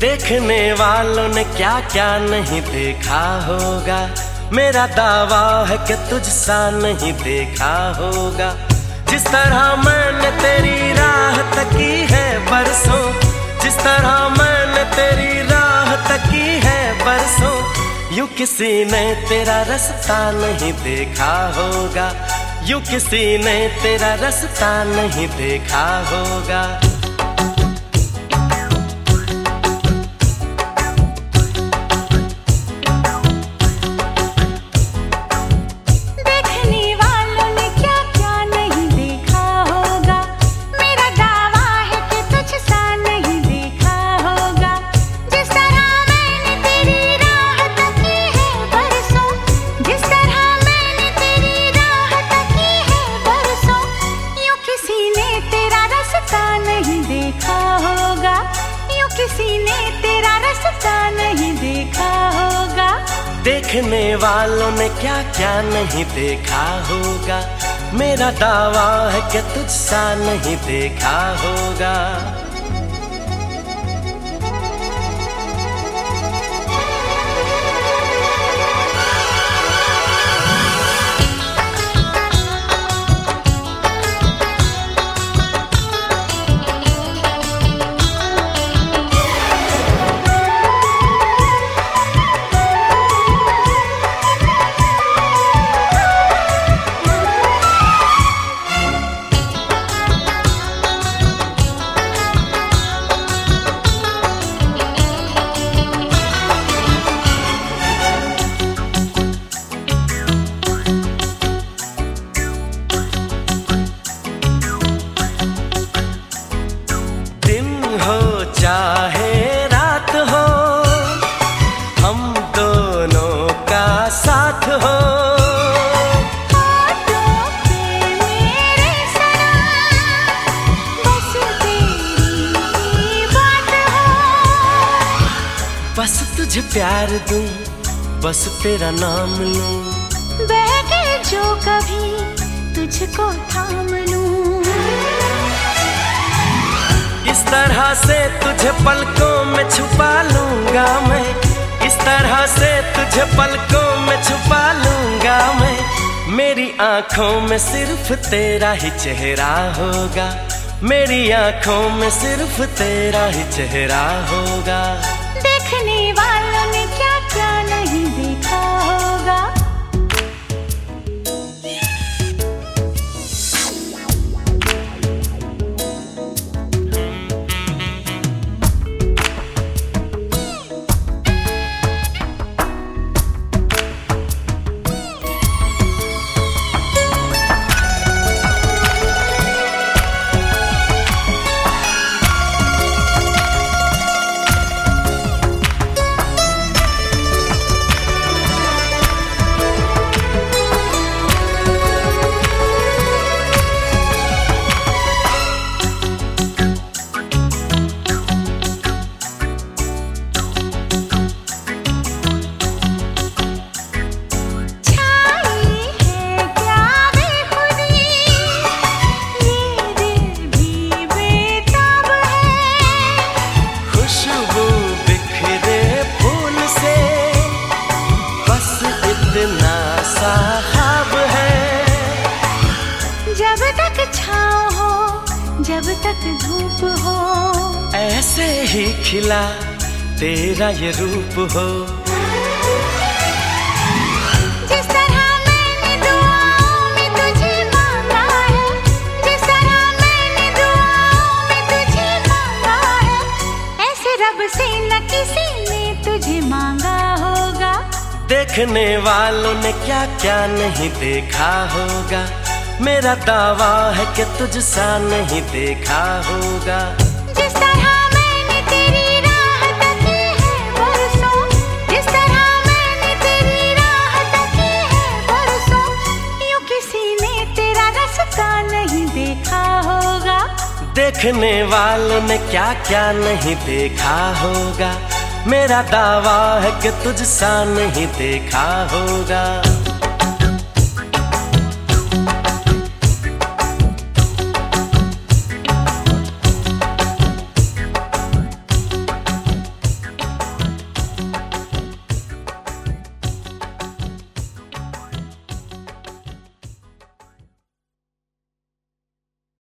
देखने वालों ने क्या क्या नहीं देखा होगा। मेरा दावा है कि तुझसा नहीं देखा होगा। जिस तरह मैंने तेरी राह तकी है बरसों, जिस तरह मैंने तेरी राह तकी है बरसों, यू किसी ने तेरा रास्ता नहीं देखा होगा। यू किसी ने तेरा रास्ता नहीं देखा होगा। देखने वालों ने क्या क्या नहीं देखा होगा। मेरा दावा है कि तुझसा नहीं देखा होगा। साथ हो बस तुझे प्यार दूँ बस तेरा नाम लूँ। बहके जो कभी तुझको थाम लूँ। इस तरह से तुझे पलकों में छुपा लूँगा मैं इस तरह से तुझे पलकों में छुपा लूँगा मैं। मेरी आँखों में सिर्फ़ तेरा ही चेहरा होगा। मेरी आँखों में सिर्फ़ तेरा ही चेहरा होगा। जब तक छाँव हो जब तक धूप हो। ऐसे ही खिला तेरा ये रूप हो। जिस तरह मैंने देखने वालों ने क्या क्या नहीं देखा होगा। मेरा दावा है कि तुझसा नहीं देखा होगा। जिस तरह मैंने तेरी राह तकी है बरसों। जिस तरह मैंने तेरी राह तकी है बरसों। यूँ किसी ने तेरा रास्ता नहीं देखा होगा। देखने वालों ने क्या क्या नहीं देखा होगा। मेरा दावा है कि तुझसा नहीं देखा होगा।